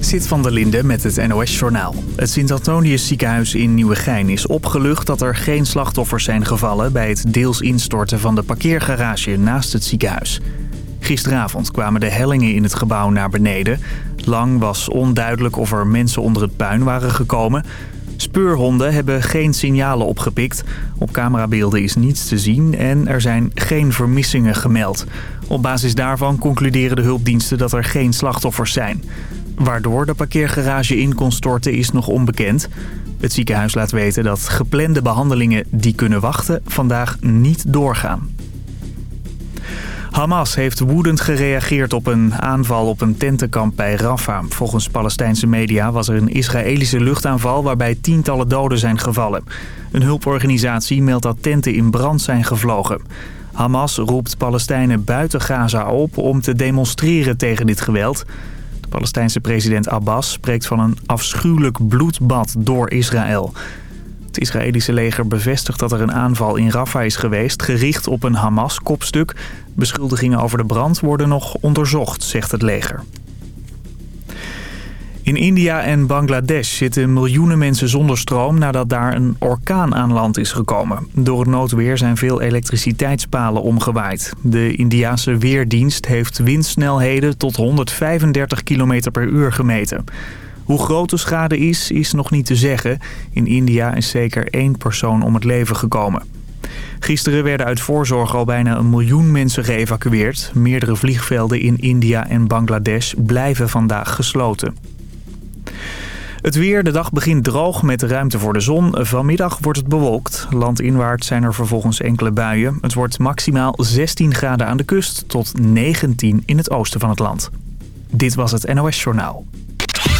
Zit van der Linde met het NOS-journaal. Het Sint-Antonius ziekenhuis in Nieuwegein is opgelucht dat er geen slachtoffers zijn gevallen... bij het deels instorten van de parkeergarage naast het ziekenhuis. Gisteravond kwamen de hellingen in het gebouw naar beneden. Lang was onduidelijk of er mensen onder het puin waren gekomen. Speurhonden hebben geen signalen opgepikt. Op camerabeelden is niets te zien en er zijn geen vermissingen gemeld. Op basis daarvan concluderen de hulpdiensten dat er geen slachtoffers zijn. Waardoor de parkeergarage in kon storten is nog onbekend. Het ziekenhuis laat weten dat geplande behandelingen die kunnen wachten vandaag niet doorgaan. Hamas heeft woedend gereageerd op een aanval op een tentenkamp bij Rafah. Volgens Palestijnse media was er een Israëlische luchtaanval waarbij tientallen doden zijn gevallen. Een hulporganisatie meldt dat tenten in brand zijn gevlogen. Hamas roept Palestijnen buiten Gaza op om te demonstreren tegen dit geweld. De Palestijnse president Abbas spreekt van een afschuwelijk bloedbad door Israël. Het Israëlische leger bevestigt dat er een aanval in Rafah is geweest... gericht op een Hamas-kopstuk. Beschuldigingen over de brand worden nog onderzocht, zegt het leger. In India en Bangladesh zitten miljoenen mensen zonder stroom nadat daar een orkaan aan land is gekomen. Door het noodweer zijn veel elektriciteitspalen omgewaaid. De Indiase Weerdienst heeft windsnelheden tot 135 km per uur gemeten. Hoe groot de schade is, is nog niet te zeggen. In India is zeker één persoon om het leven gekomen. Gisteren werden uit voorzorg al bijna een miljoen mensen geëvacueerd. Meerdere vliegvelden in India en Bangladesh blijven vandaag gesloten. Het weer, de dag begint droog met ruimte voor de zon. Vanmiddag wordt het bewolkt. Landinwaarts zijn er vervolgens enkele buien. Het wordt maximaal 16 graden aan de kust tot 19 in het oosten van het land. Dit was het NOS Journaal.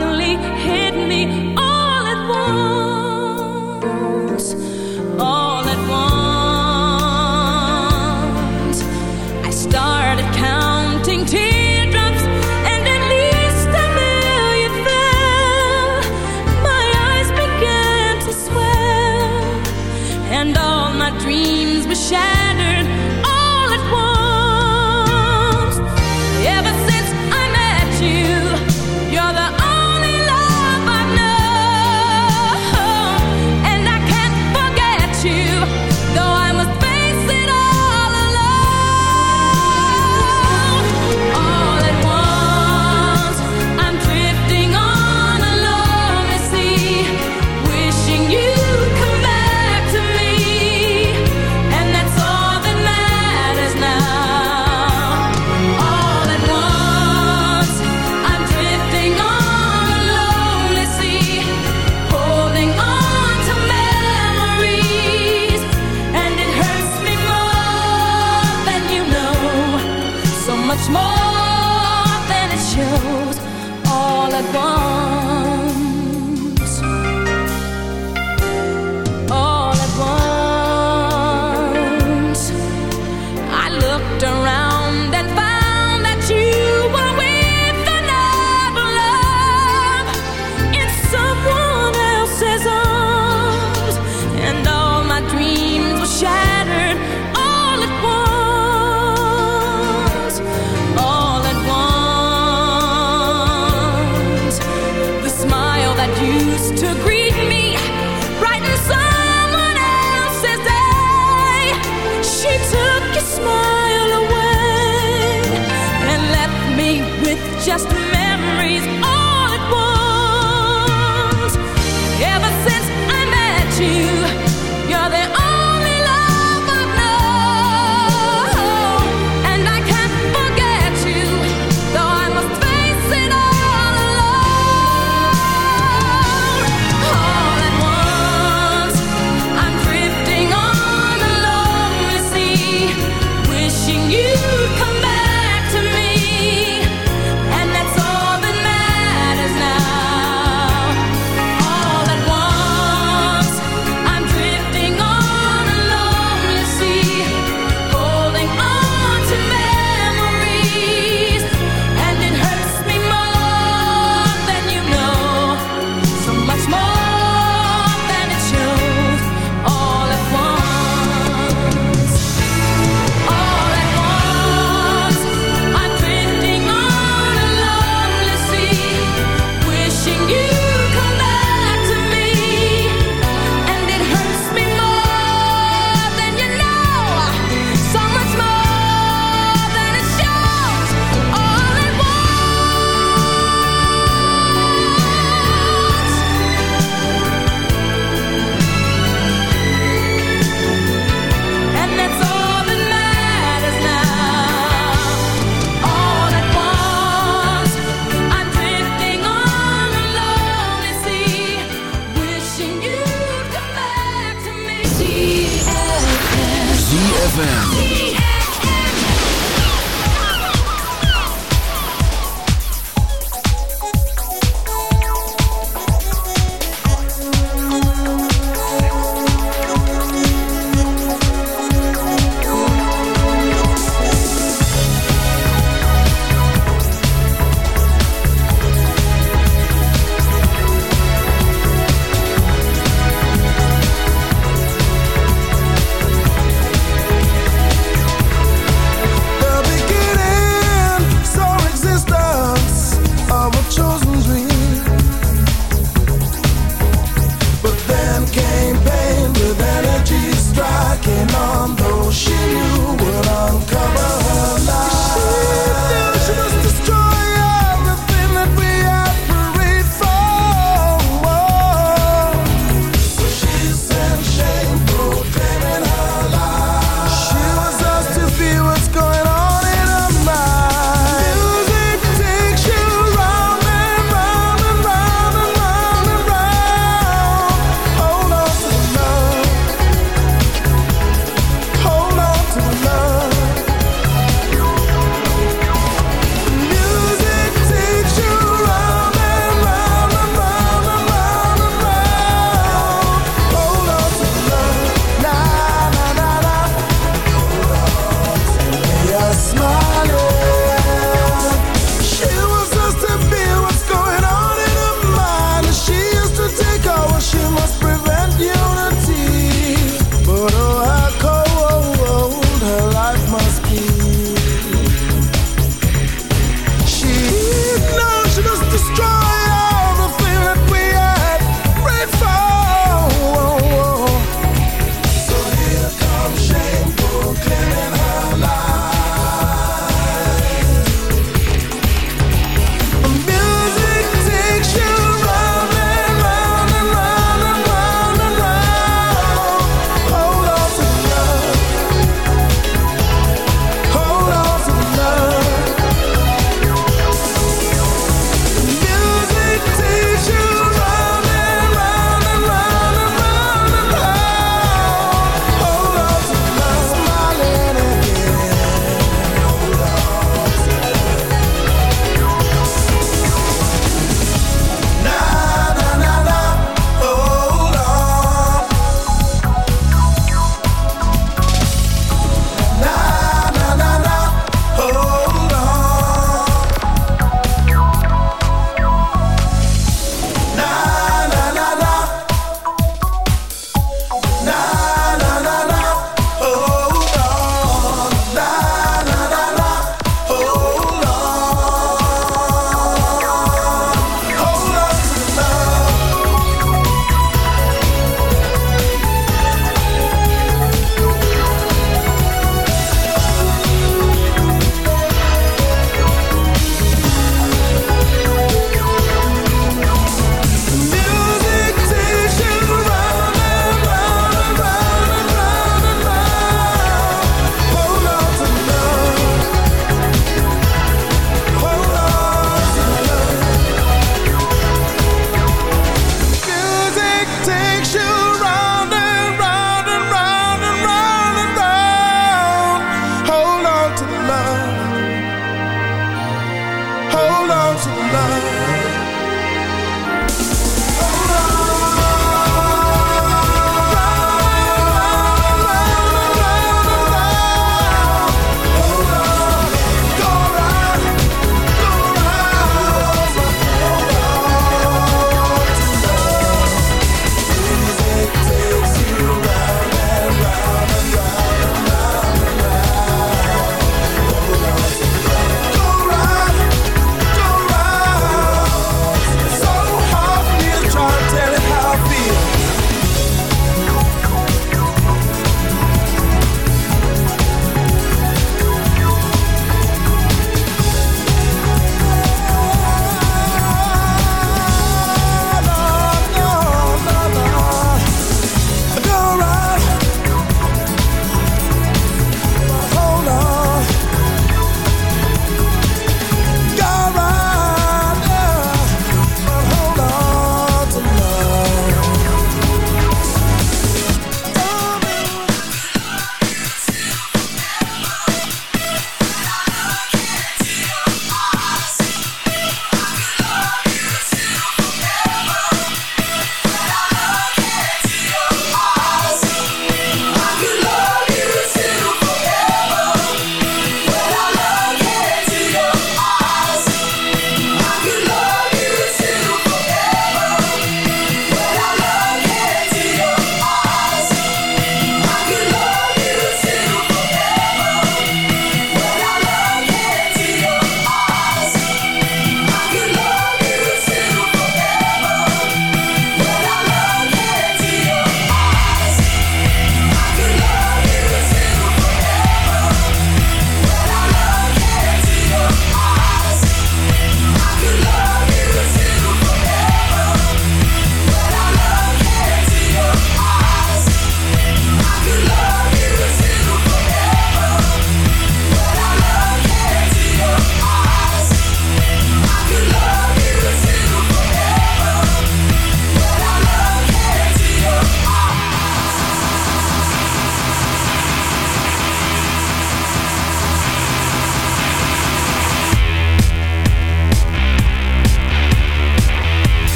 Forget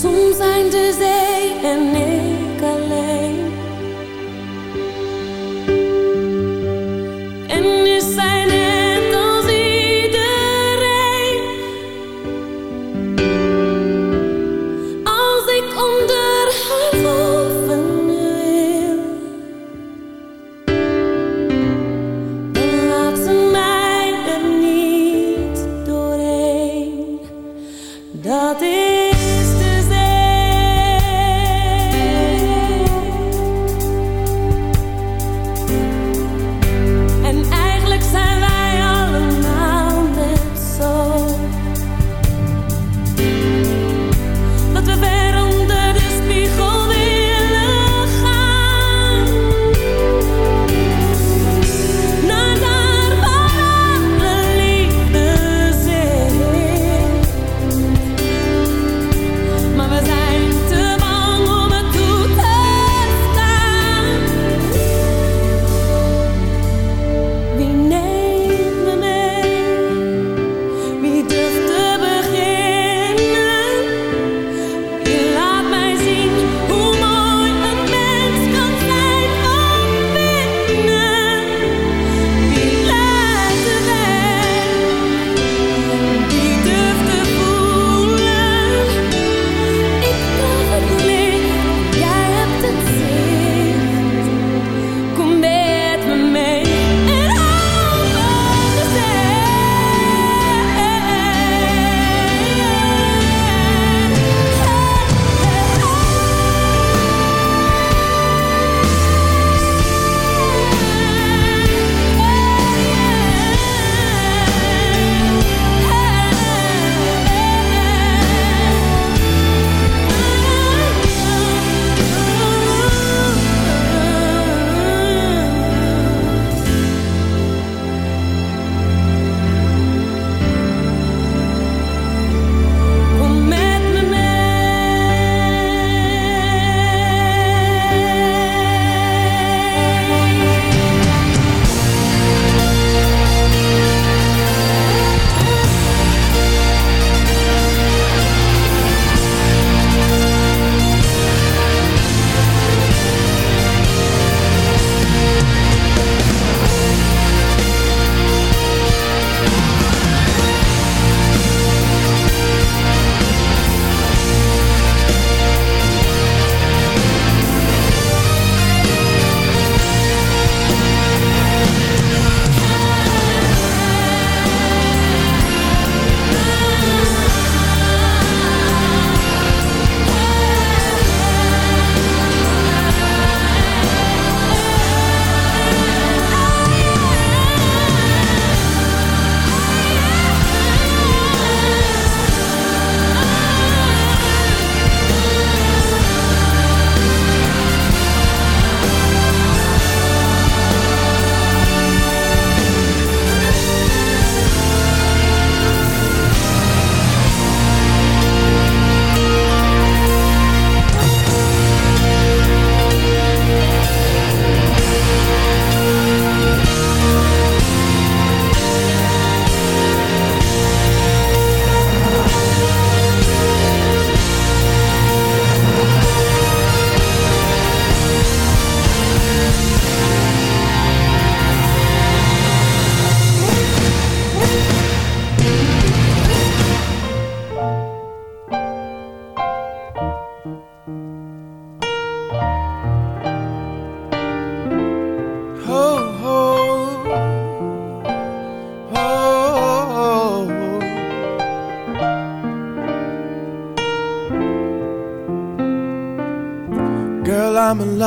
soms zijn de zee en.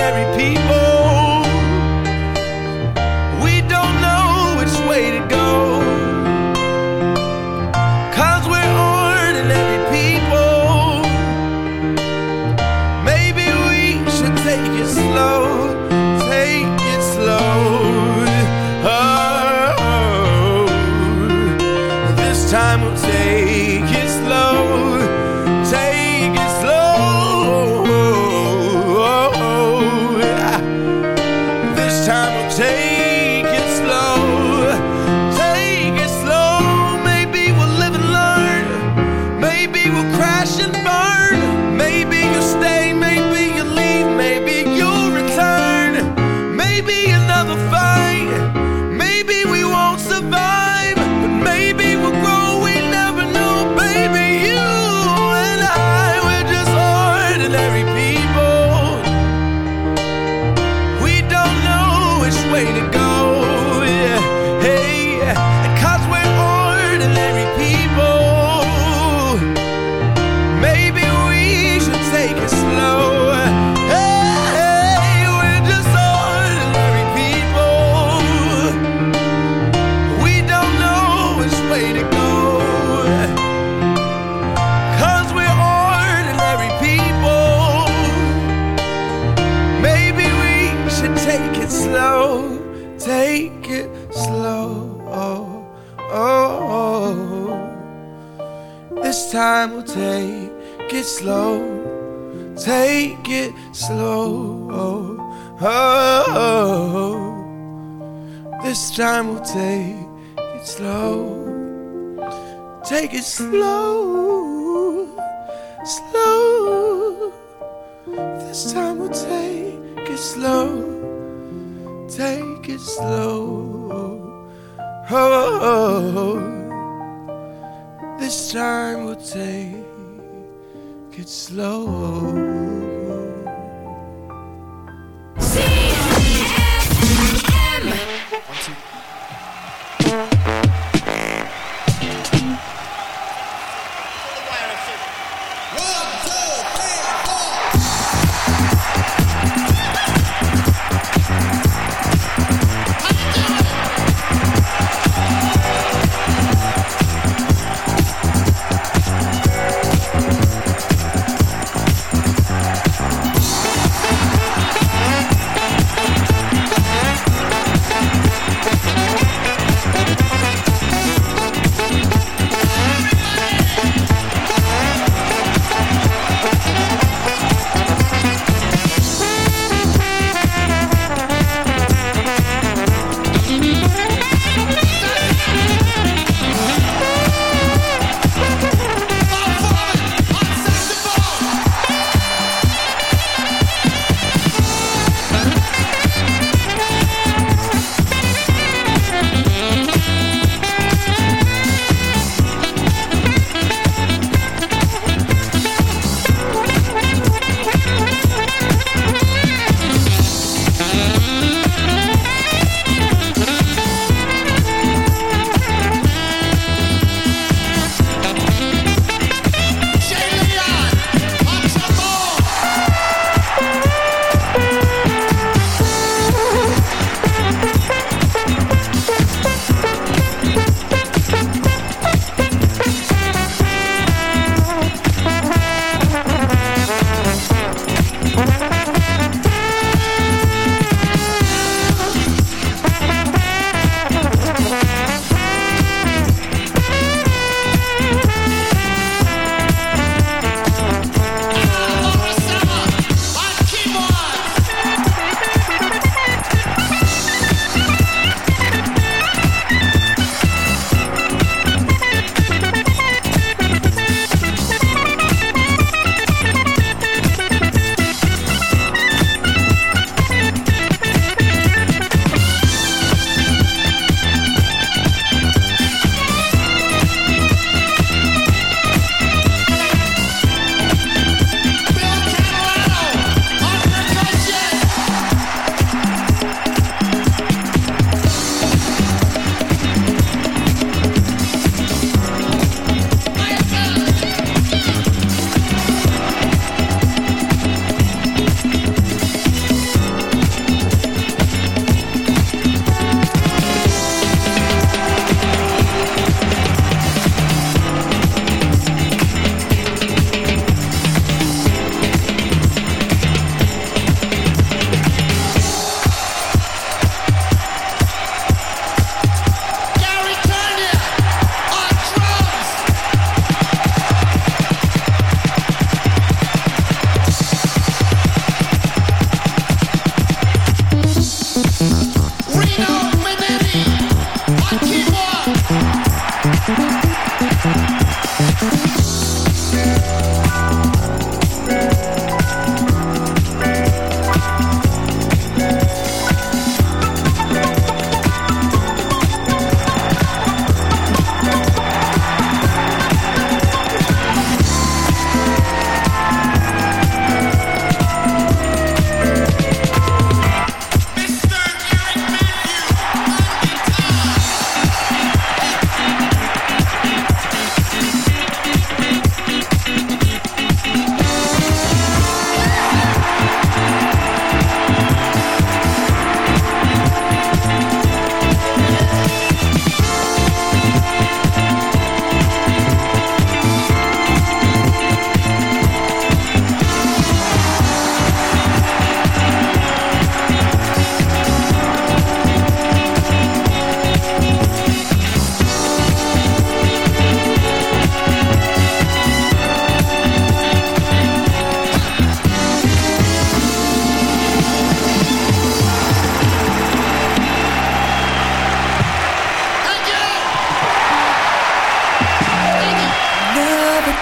ordinary people. Take it slow.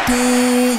You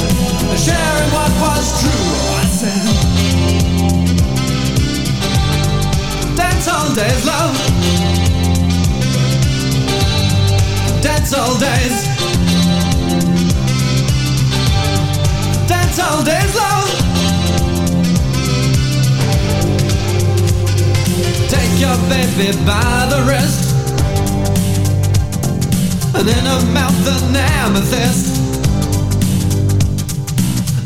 sharing what was true. I said, dance hall days, love. All days. All days, love. Take your baby by the wrist And in her mouth an amethyst